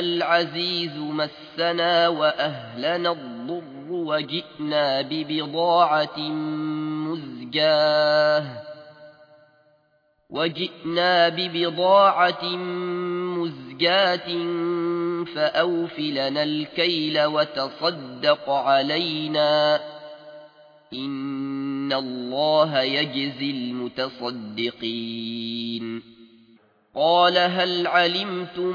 العزيز مسنا وأهلنا الضر وجئنا ببضاعة مزجاة وجئنا ببضاعة مزجاة فأوفلنا الكيل وتصدق علينا إن الله يجزي المتصدقين قال هل علمتم